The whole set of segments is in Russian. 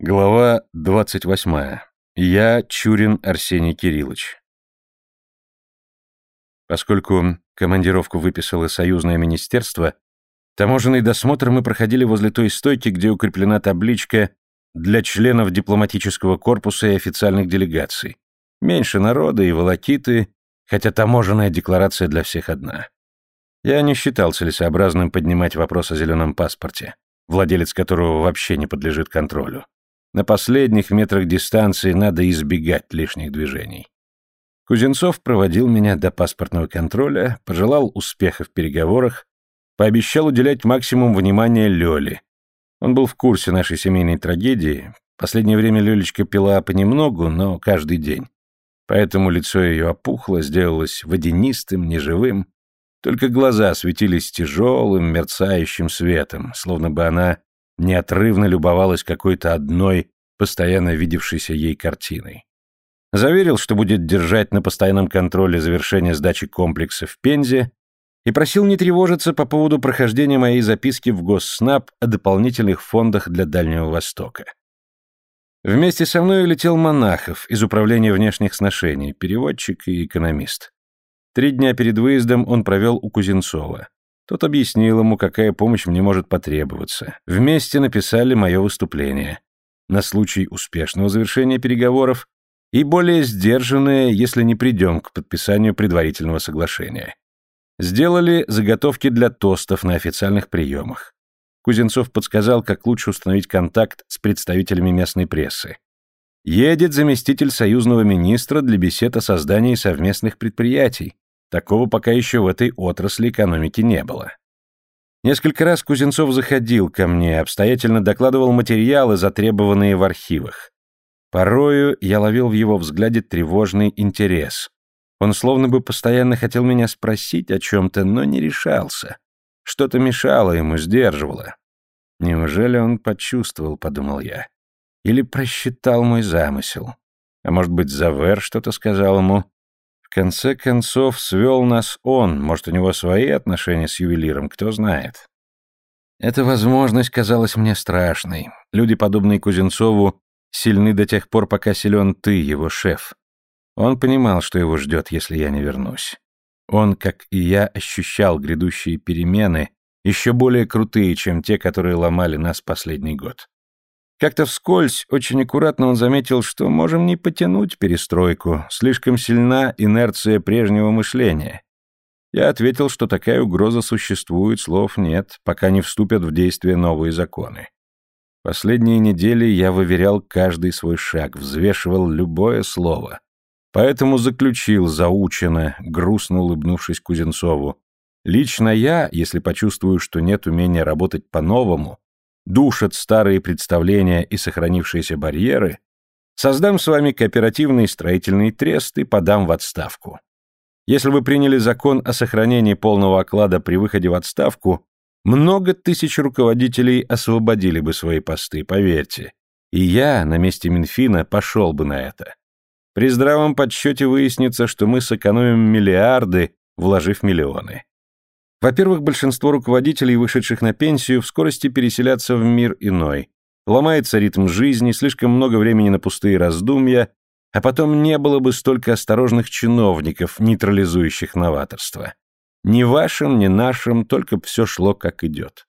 Глава 28. Я Чурин Арсений Кириллович. Поскольку командировку выписало союзное министерство, таможенный досмотр мы проходили возле той стойки, где укреплена табличка для членов дипломатического корпуса и официальных делегаций. Меньше народа и волокиты, хотя таможенная декларация для всех одна. Я не считал целесообразным поднимать вопрос о зеленом паспорте, владелец которого вообще не подлежит контролю. На последних метрах дистанции надо избегать лишних движений. Кузенцов проводил меня до паспортного контроля, пожелал успеха в переговорах, пообещал уделять максимум внимания Лёле. Он был в курсе нашей семейной трагедии. Последнее время Лёлечка пила понемногу, но каждый день. Поэтому лицо ее опухло, сделалось водянистым, неживым. Только глаза светились тяжелым, мерцающим светом, словно бы она неотрывно любовалась какой-то одной, постоянно видевшейся ей картиной. Заверил, что будет держать на постоянном контроле завершение сдачи комплекса в Пензе и просил не тревожиться по поводу прохождения моей записки в Госснаб о дополнительных фондах для Дальнего Востока. Вместе со мной летел Монахов из Управления внешних сношений, переводчик и экономист. Три дня перед выездом он провел у Кузенцова. Тот объяснил ему, какая помощь мне может потребоваться. Вместе написали мое выступление. На случай успешного завершения переговоров и более сдержанное, если не придем к подписанию предварительного соглашения. Сделали заготовки для тостов на официальных приемах. Кузенцов подсказал, как лучше установить контакт с представителями местной прессы. Едет заместитель союзного министра для бесед о создании совместных предприятий, Такого пока еще в этой отрасли экономики не было. Несколько раз Кузенцов заходил ко мне, обстоятельно докладывал материалы, затребованные в архивах. Порою я ловил в его взгляде тревожный интерес. Он словно бы постоянно хотел меня спросить о чем-то, но не решался. Что-то мешало ему, сдерживало. Неужели он почувствовал, подумал я. Или просчитал мой замысел. А может быть, Завер что-то сказал ему. В конце концов, свел нас он, может, у него свои отношения с ювелиром, кто знает. Эта возможность казалась мне страшной. Люди, подобные Кузенцову, сильны до тех пор, пока силен ты, его шеф. Он понимал, что его ждет, если я не вернусь. Он, как и я, ощущал грядущие перемены, еще более крутые, чем те, которые ломали нас последний год. Как-то вскользь, очень аккуратно он заметил, что можем не потянуть перестройку, слишком сильна инерция прежнего мышления. Я ответил, что такая угроза существует, слов нет, пока не вступят в действие новые законы. Последние недели я выверял каждый свой шаг, взвешивал любое слово. Поэтому заключил заучено, грустно улыбнувшись Кузенцову. Лично я, если почувствую, что нет умения работать по-новому, душат старые представления и сохранившиеся барьеры, создам с вами кооперативный строительный трест и подам в отставку. Если вы приняли закон о сохранении полного оклада при выходе в отставку, много тысяч руководителей освободили бы свои посты, поверьте. И я на месте Минфина пошел бы на это. При здравом подсчете выяснится, что мы сэкономим миллиарды, вложив миллионы. Во-первых, большинство руководителей, вышедших на пенсию, в скорости переселятся в мир иной. Ломается ритм жизни, слишком много времени на пустые раздумья, а потом не было бы столько осторожных чиновников, нейтрализующих новаторство. Ни вашим, ни нашим, только все шло как идет.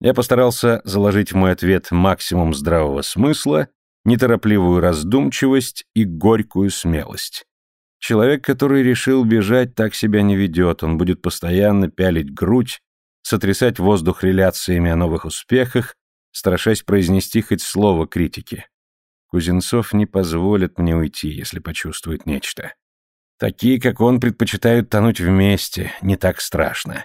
Я постарался заложить в мой ответ максимум здравого смысла, неторопливую раздумчивость и горькую смелость. Человек, который решил бежать, так себя не ведет. Он будет постоянно пялить грудь, сотрясать воздух реляциями о новых успехах, страшась произнести хоть слово критики. Кузенцов не позволит мне уйти, если почувствует нечто. Такие, как он, предпочитают тонуть вместе, не так страшно.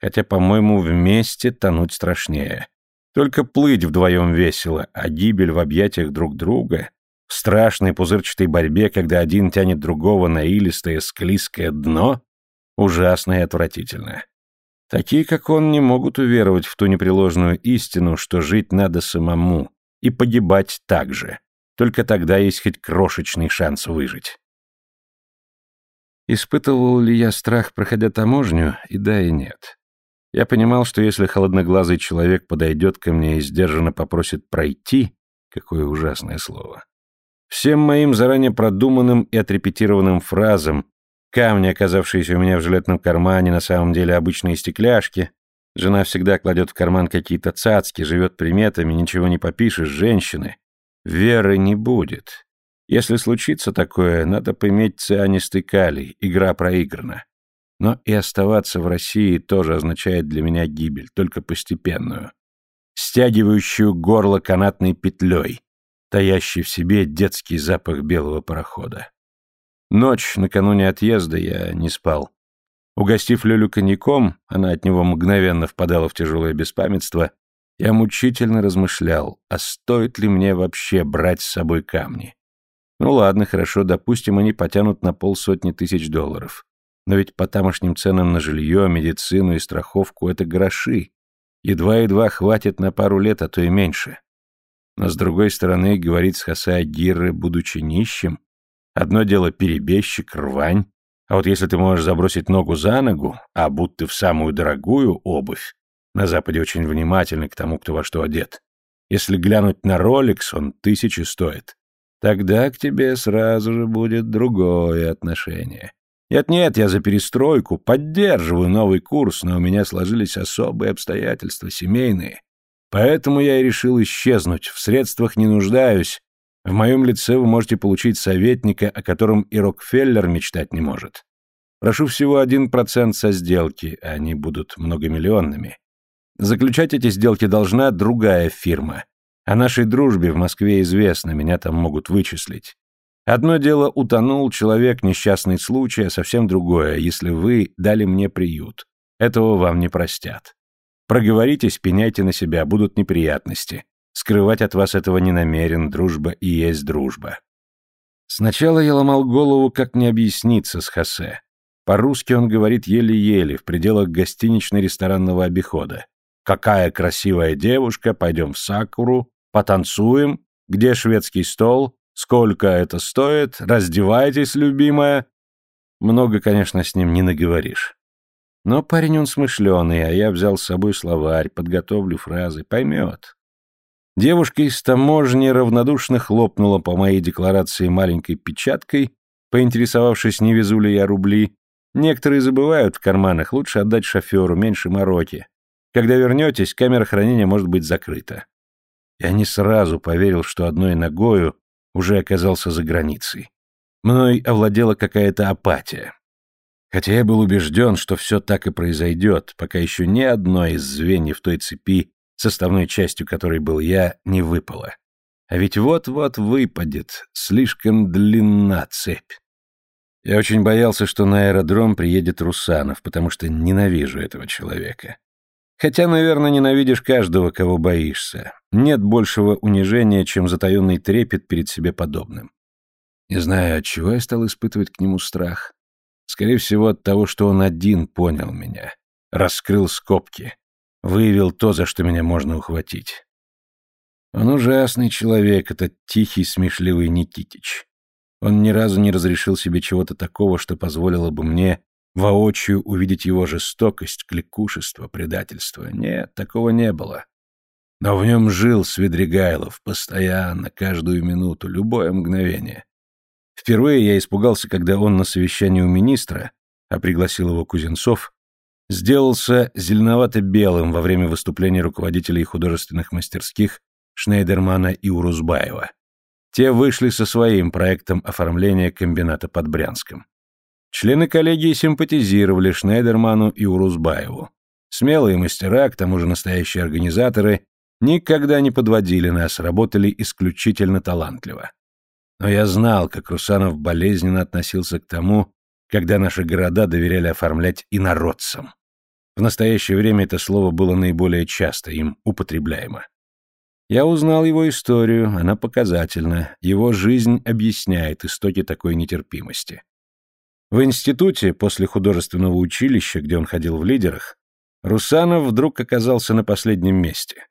Хотя, по-моему, вместе тонуть страшнее. Только плыть вдвоем весело, а гибель в объятиях друг друга в страшной пузырчатой борьбе, когда один тянет другого на илистое склизкое дно, ужасно и отвратительно. Такие, как он, не могут уверовать в ту непреложную истину, что жить надо самому и погибать так же. Только тогда есть хоть крошечный шанс выжить. Испытывал ли я страх, проходя таможню? И да, и нет. Я понимал, что если холодноглазый человек подойдет ко мне и сдержанно попросит пройти, Какое ужасное слово. Всем моим заранее продуманным и отрепетированным фразам, камни, оказавшиеся у меня в жилетном кармане, на самом деле обычные стекляшки, жена всегда кладет в карман какие-то цацки, живет приметами, ничего не попишешь, женщины. Веры не будет. Если случится такое, надо поиметь цианистый калий, игра проиграна. Но и оставаться в России тоже означает для меня гибель, только постепенную, стягивающую горло канатной петлей, таящий в себе детский запах белого парохода. Ночь накануне отъезда я не спал. Угостив Лёлю коньяком, она от него мгновенно впадала в тяжелое беспамятство, я мучительно размышлял, а стоит ли мне вообще брать с собой камни. Ну ладно, хорошо, допустим, они потянут на полсотни тысяч долларов. Но ведь по тамошним ценам на жилье, медицину и страховку это гроши. Едва-едва хватит на пару лет, а то и меньше. Но с другой стороны, говорить с Хасай Гирры, будучи нищим, одно дело перебежчик, рвань, а вот если ты можешь забросить ногу за ногу, а будто в самую дорогую обувь, на Западе очень внимательны к тому, кто во что одет. Если глянуть на Ролекс, он тысячи стоит. Тогда к тебе сразу же будет другое отношение. Нет-нет, я за перестройку, поддерживаю новый курс, но у меня сложились особые обстоятельства, семейные. Поэтому я и решил исчезнуть, в средствах не нуждаюсь. В моем лице вы можете получить советника, о котором и Рокфеллер мечтать не может. Прошу всего один процент со сделки, а они будут многомиллионными. Заключать эти сделки должна другая фирма. О нашей дружбе в Москве известно, меня там могут вычислить. Одно дело утонул человек, несчастный случай, а совсем другое, если вы дали мне приют. Этого вам не простят. Проговоритесь, пеняйте на себя, будут неприятности. Скрывать от вас этого не намерен, дружба и есть дружба. Сначала я ломал голову, как мне объясниться с Хосе. По-русски он говорит еле-еле, в пределах гостинично-ресторанного обихода. «Какая красивая девушка, пойдем в Сакуру, потанцуем, где шведский стол, Сколько это стоит? Раздевайтесь, любимая. Много, конечно, с ним не наговоришь. Но парень он смышленый, а я взял с собой словарь, подготовлю фразы, поймет. Девушка из таможни равнодушно хлопнула по моей декларации маленькой печаткой, поинтересовавшись, не везу ли я рубли. Некоторые забывают в карманах, лучше отдать шоферу, меньше мороки. Когда вернетесь, камера хранения может быть закрыта. Я не сразу поверил, что одной ногою уже оказался за границей. Мной овладела какая-то апатия. Хотя я был убежден, что все так и произойдет, пока еще ни одно из звеньев той цепи, составной частью которой был я, не выпало. А ведь вот-вот выпадет, слишком длинна цепь. Я очень боялся, что на аэродром приедет Русанов, потому что ненавижу этого человека. Хотя, наверное, ненавидишь каждого, кого боишься. Нет большего унижения, чем затаенный трепет перед себе подобным. Не знаю, от чего я стал испытывать к нему страх. Скорее всего, от того, что он один понял меня, раскрыл скобки, выявил то, за что меня можно ухватить. Он ужасный человек, этот тихий, смешливый Никитич. Он ни разу не разрешил себе чего-то такого, что позволило бы мне воочию увидеть его жестокость, кликушество, предательство. Нет, такого не было. Но в нем жил Свидригайлов постоянно, каждую минуту, любое мгновение. Впервые я испугался, когда он на совещании у министра, а пригласил его Кузенцов, сделался зеленовато-белым во время выступления руководителей художественных мастерских Шнейдермана и Урузбаева. Те вышли со своим проектом оформления комбината под Брянском. Члены коллегии симпатизировали Шнейдерману и Урузбаеву. Смелые мастера, к тому же настоящие организаторы, никогда не подводили нас, работали исключительно талантливо. Но я знал, как Русанов болезненно относился к тому, когда наши города доверяли оформлять инородцам. В настоящее время это слово было наиболее часто им употребляемо. Я узнал его историю, она показательна, его жизнь объясняет истоки такой нетерпимости. В институте, после художественного училища, где он ходил в лидерах, Русанов вдруг оказался на последнем месте.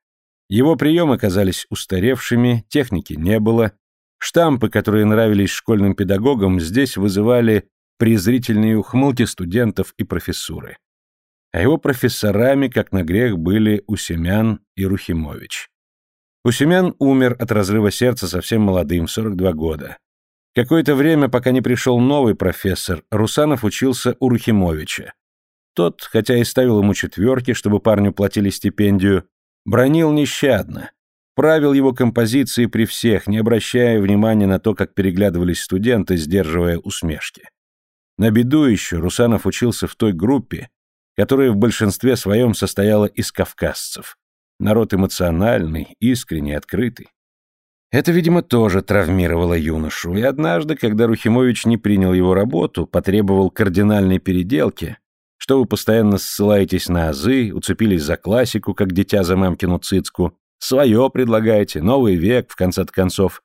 Его приемы казались устаревшими, техники не было, штампы, которые нравились школьным педагогам, здесь вызывали презрительные ухмылки студентов и профессуры. А его профессорами, как на грех, были Усемян и Рухимович. Усемян умер от разрыва сердца совсем молодым, в 42 года. Какое-то время, пока не пришел новый профессор, Русанов учился у Рухимовича. Тот, хотя и ставил ему четверки, чтобы парню платили стипендию, бронил нещадно, правил его композиции при всех, не обращая внимания на то, как переглядывались студенты, сдерживая усмешки. На беду еще Русанов учился в той группе, которая в большинстве своем состояла из кавказцев. Народ эмоциональный, искренний, открытый. Это, видимо, тоже травмировало юношу, и однажды, когда Рухимович не принял его работу, потребовал кардинальной переделки, что вы постоянно ссылаетесь на азы, уцепились за классику, как дитя за мамкину цицку, свое предлагаете, новый век, в конце концов.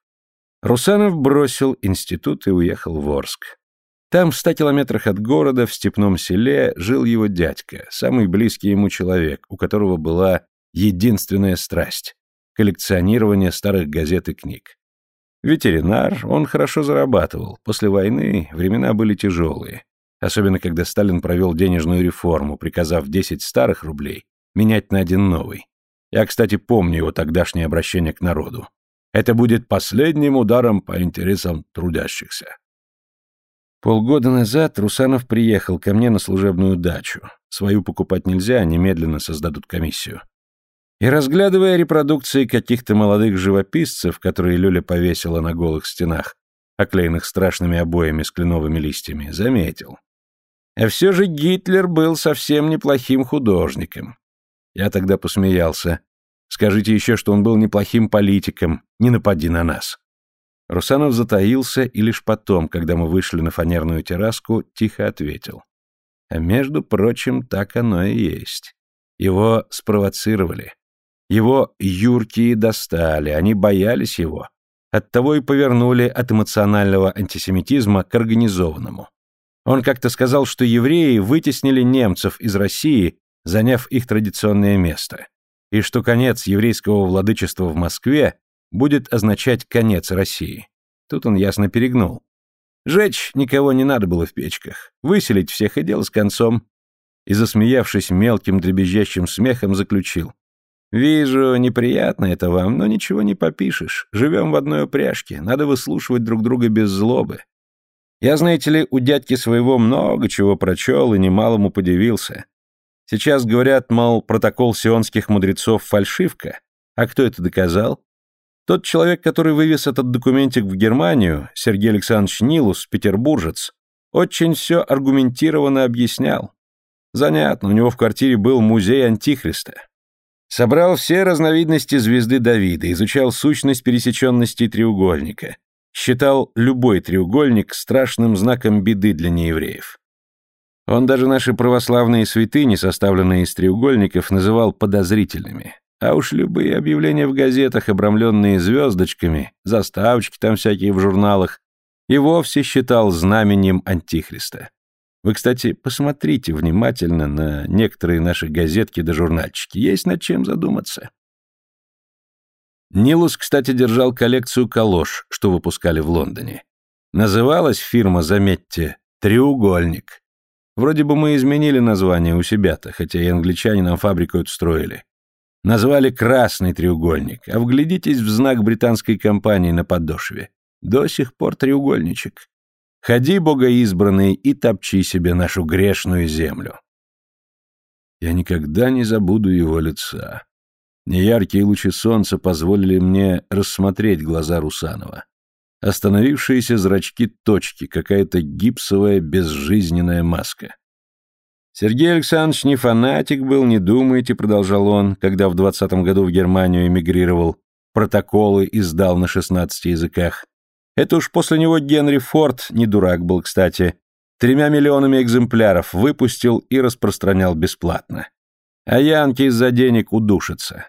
Русанов бросил институт и уехал в Орск. Там, в ста километрах от города, в степном селе, жил его дядька, самый близкий ему человек, у которого была единственная страсть – коллекционирование старых газет и книг. Ветеринар, он хорошо зарабатывал. После войны времена были тяжелые. Особенно, когда Сталин провел денежную реформу, приказав 10 старых рублей менять на один новый. Я, кстати, помню его тогдашнее обращение к народу. Это будет последним ударом по интересам трудящихся. Полгода назад Русанов приехал ко мне на служебную дачу. Свою покупать нельзя, немедленно создадут комиссию. И разглядывая репродукции каких-то молодых живописцев, которые Люля повесила на голых стенах, оклеенных страшными обоями с кленовыми листьями, заметил. А все же Гитлер был совсем неплохим художником. Я тогда посмеялся. Скажите еще, что он был неплохим политиком, не напади на нас. Русанов затаился и лишь потом, когда мы вышли на фанерную терраску, тихо ответил. А между прочим, так оно и есть. Его спровоцировали. Его юркие достали, они боялись его. Оттого и повернули от эмоционального антисемитизма к организованному. Он как-то сказал, что евреи вытеснили немцев из России, заняв их традиционное место, и что конец еврейского владычества в Москве будет означать конец России. Тут он ясно перегнул. Жечь никого не надо было в печках, выселить всех и дело с концом. И, засмеявшись мелким дребезжащим смехом, заключил. «Вижу, неприятно это вам, но ничего не попишешь. Живем в одной упряжке, надо выслушивать друг друга без злобы. Я, знаете ли, у дядьки своего много чего прочел и немалому подивился. Сейчас говорят, мол, протокол сионских мудрецов — фальшивка. А кто это доказал? Тот человек, который вывез этот документик в Германию, Сергей Александрович Нилус, петербуржец, очень все аргументированно объяснял. Занятно, у него в квартире был музей Антихриста. Собрал все разновидности звезды Давида, изучал сущность пересеченности треугольника. Считал любой треугольник страшным знаком беды для неевреев. Он даже наши православные святыни, составленные из треугольников, называл подозрительными. А уж любые объявления в газетах, обрамленные звездочками, заставочки там всякие в журналах, и вовсе считал знаменем Антихриста. Вы, кстати, посмотрите внимательно на некоторые наши газетки да журнальчики. Есть над чем задуматься. Нилус, кстати, держал коллекцию калош, что выпускали в Лондоне. Называлась фирма, заметьте, «Треугольник». Вроде бы мы изменили название у себя-то, хотя и англичане нам фабрику эту строили. Назвали «Красный треугольник», а вглядитесь в знак британской компании на подошве. До сих пор треугольничек. Ходи, богоизбранный, и топчи себе нашу грешную землю. Я никогда не забуду его лица. Неяркие лучи солнца позволили мне рассмотреть глаза Русанова. Остановившиеся зрачки точки, какая-то гипсовая безжизненная маска. Сергей Александрович не фанатик был, не думайте, продолжал он, когда в двадцатом году в Германию эмигрировал, протоколы издал на шестнадцати языках. Это уж после него Генри Форд, не дурак был, кстати, тремя миллионами экземпляров выпустил и распространял бесплатно. А Янки из-за денег удушатся.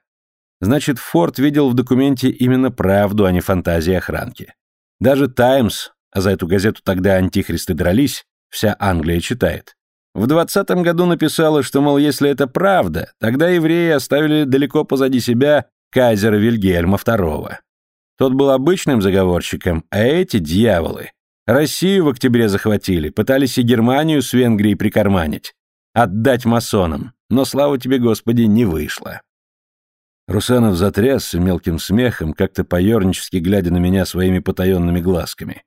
Значит, Форд видел в документе именно правду, а не фантазии охранки. Даже «Таймс», а за эту газету тогда антихристы дрались, вся Англия читает. В двадцатом году написала, что, мол, если это правда, тогда евреи оставили далеко позади себя кайзера Вильгельма II. Тот был обычным заговорщиком, а эти дьяволы. Россию в октябре захватили, пытались и Германию с Венгрией прикарманить. Отдать масонам. Но, слава тебе, Господи, не вышло. Русанов затрясся мелким смехом, как-то поернически глядя на меня своими потаенными глазками.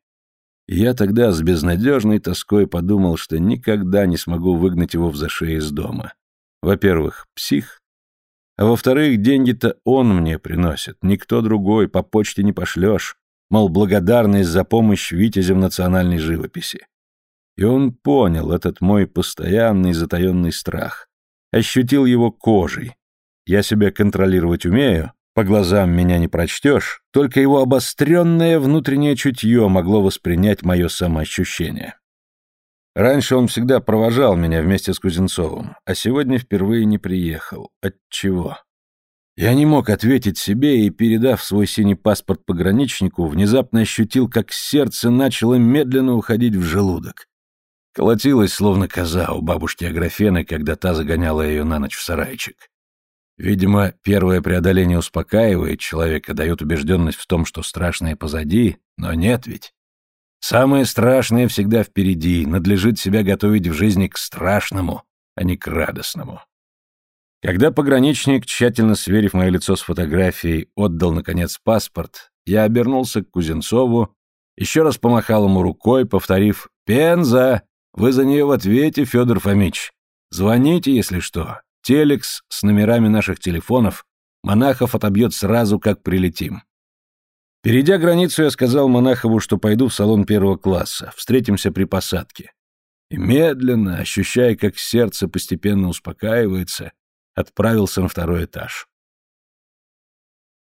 Я тогда с безнадежной тоской подумал, что никогда не смогу выгнать его в зашей из дома. Во-первых, псих, а во-вторых, деньги-то он мне приносит, никто другой, по почте не пошлешь, мол, благодарность за помощь витязям национальной живописи. И он понял этот мой постоянный затаенный страх, ощутил его кожей, я себя контролировать умею, по глазам меня не прочтешь, только его обостренное внутреннее чутье могло воспринять мое самоощущение. Раньше он всегда провожал меня вместе с Кузнецовым, а сегодня впервые не приехал. Отчего? Я не мог ответить себе и, передав свой синий паспорт пограничнику, внезапно ощутил, как сердце начало медленно уходить в желудок. Колотилось, словно коза у бабушки Аграфены, когда та загоняла ее на ночь в сарайчик. Видимо, первое преодоление успокаивает человека, дает убежденность в том, что страшное позади, но нет ведь. Самое страшное всегда впереди, надлежит себя готовить в жизни к страшному, а не к радостному. Когда пограничник, тщательно сверив мое лицо с фотографией, отдал, наконец, паспорт, я обернулся к Кузенцову, еще раз помахал ему рукой, повторив «Пенза! Вы за нее в ответе, Федор Фомич. Звоните, если что. Телекс с номерами наших телефонов Монахов отобьет сразу, как прилетим. Перейдя границу, я сказал Монахову, что пойду в салон первого класса, встретимся при посадке. И медленно, ощущая, как сердце постепенно успокаивается, отправился на второй этаж.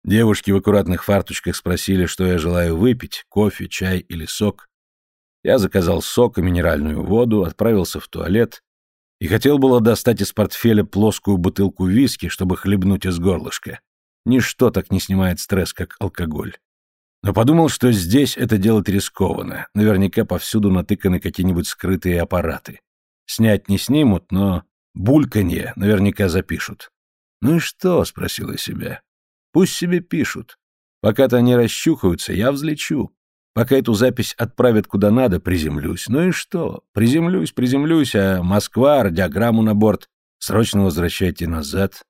Девушки в аккуратных фарточках спросили, что я желаю выпить, кофе, чай или сок. Я заказал сок и минеральную воду, отправился в туалет и хотел было достать из портфеля плоскую бутылку виски, чтобы хлебнуть из горлышка. Ничто так не снимает стресс, как алкоголь. Но подумал, что здесь это делать рискованно. Наверняка повсюду натыканы какие-нибудь скрытые аппараты. Снять не снимут, но бульканье наверняка запишут. «Ну и что?» — спросил я себя. «Пусть себе пишут. Пока-то они расчухаются, я взлечу. Пока эту запись отправят куда надо, приземлюсь. Ну и что? Приземлюсь, приземлюсь, а Москва, радиограмму на борт. Срочно возвращайте назад.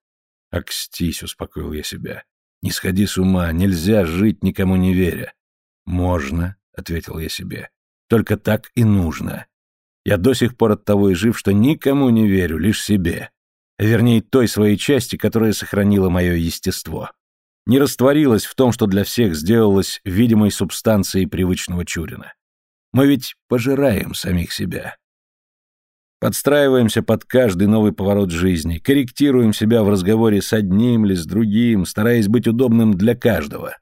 Акстись, успокоил я себя. Не сходи с ума, нельзя жить, никому не веря. Можно, ответил я себе. Только так и нужно. Я до сих пор от того и жив, что никому не верю, лишь себе. Вернее, той своей части, которая сохранила мое естество не растворилась в том, что для всех сделалось видимой субстанцией привычного Чурина. Мы ведь пожираем самих себя. Подстраиваемся под каждый новый поворот жизни, корректируем себя в разговоре с одним или с другим, стараясь быть удобным для каждого.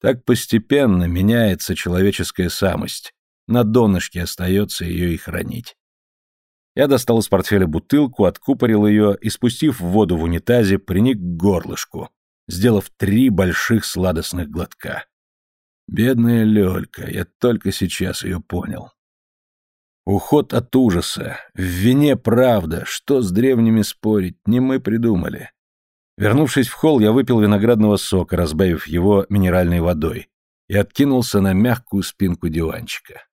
Так постепенно меняется человеческая самость, на донышке остается ее и хранить. Я достал из портфеля бутылку, откупорил ее и, спустив воду в унитазе, приник к горлышку, сделав три больших сладостных глотка. Бедная Лёлька, я только сейчас ее понял. Уход от ужаса, в вине правда, что с древними спорить, не мы придумали. Вернувшись в холл, я выпил виноградного сока, разбавив его минеральной водой, и откинулся на мягкую спинку диванчика.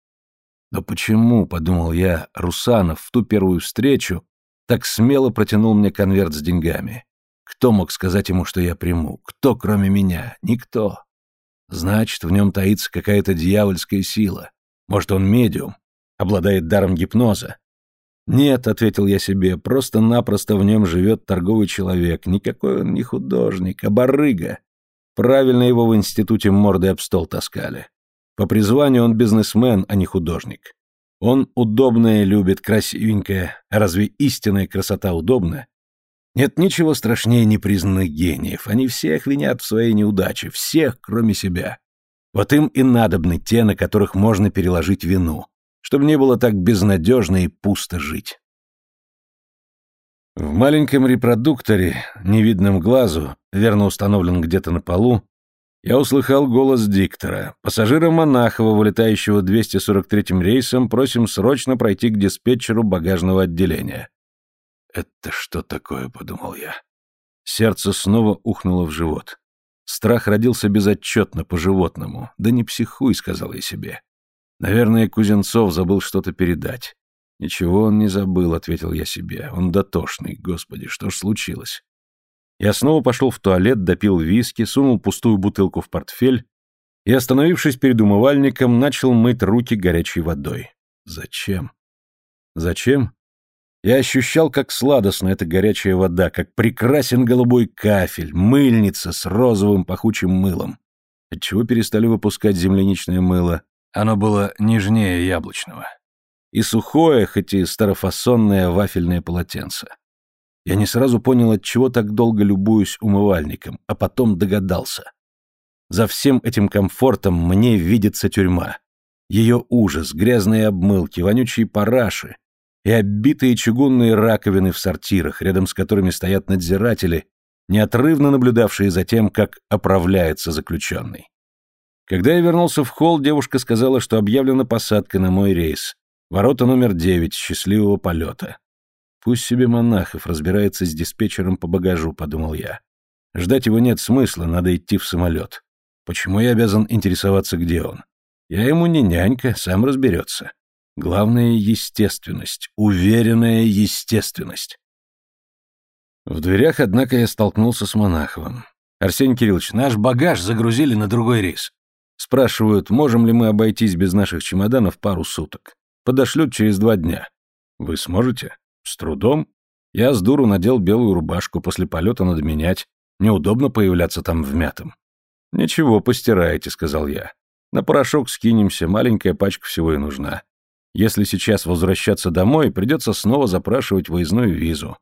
Но почему, подумал я, Русанов в ту первую встречу так смело протянул мне конверт с деньгами? Кто мог сказать ему, что я приму? Кто, кроме меня? Никто. Значит, в нем таится какая-то дьявольская сила. Может, он медиум, обладает даром гипноза. Нет, ответил я себе, просто-напросто в нем живет торговый человек. Никакой он не художник, а барыга. Правильно его в институте мордой об стол таскали. По призванию он бизнесмен, а не художник. Он удобное любит, красивенькое. А разве истинная красота удобна? Нет ничего страшнее непризнанных гениев. Они всех винят в своей неудаче, всех, кроме себя. Вот им и надобны те, на которых можно переложить вину, чтобы не было так безнадежно и пусто жить. В маленьком репродукторе, невидном глазу, верно установлен где-то на полу, я услыхал голос диктора. Пассажира Монахова, вылетающего 243-м рейсом, просим срочно пройти к диспетчеру багажного отделения. «Это что такое?» — подумал я. Сердце снова ухнуло в живот. Страх родился безотчетно, по-животному. «Да не психуй», — сказал я себе. «Наверное, Кузенцов забыл что-то передать». «Ничего он не забыл», — ответил я себе. «Он дотошный. Господи, что ж случилось?» Я снова пошел в туалет, допил виски, сунул пустую бутылку в портфель и, остановившись перед умывальником, начал мыть руки горячей водой. Зачем? Зачем? Я ощущал, как сладостна эта горячая вода, как прекрасен голубой кафель, мыльница с розовым пахучим мылом. Отчего перестали выпускать земляничное мыло? Оно было нежнее яблочного. И сухое, хоть и старофасонное вафельное полотенце. Я не сразу понял, от чего так долго любуюсь умывальником, а потом догадался. За всем этим комфортом мне видится тюрьма. Ее ужас, грязные обмылки, вонючие параши и оббитые чугунные раковины в сортирах, рядом с которыми стоят надзиратели, неотрывно наблюдавшие за тем, как оправляется заключенный. Когда я вернулся в холл, девушка сказала, что объявлена посадка на мой рейс. Ворота номер девять, счастливого полета. Пусть себе Монахов разбирается с диспетчером по багажу, подумал я. Ждать его нет смысла, надо идти в самолет. Почему я обязан интересоваться, где он? Я ему не нянька, сам разберется. Главное — естественность, уверенная естественность. В дверях, однако, я столкнулся с Монаховым. «Арсений Кириллович, наш багаж загрузили на другой рейс. Спрашивают, можем ли мы обойтись без наших чемоданов пару суток. Подошлют через два дня. Вы сможете? С трудом. Я с дуру надел белую рубашку, после полета надо менять. Неудобно появляться там в мятом. «Ничего, постираете», — сказал я. На порошок скинемся, маленькая пачка всего и нужна. Если сейчас возвращаться домой, придется снова запрашивать выездную визу.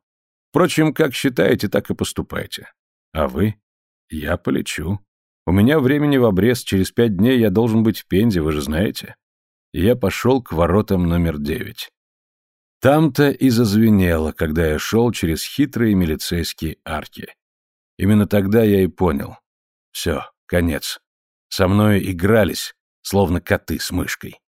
Впрочем, как считаете, так и поступайте. А вы? Я полечу. У меня времени в обрез, через пять дней я должен быть в Пензе, вы же знаете. Я пошел к воротам номер девять. Там-то и зазвенело, когда я шел через хитрые милицейские арки. Именно тогда я и понял. Все, конец. Со мной игрались, словно коты с мышкой.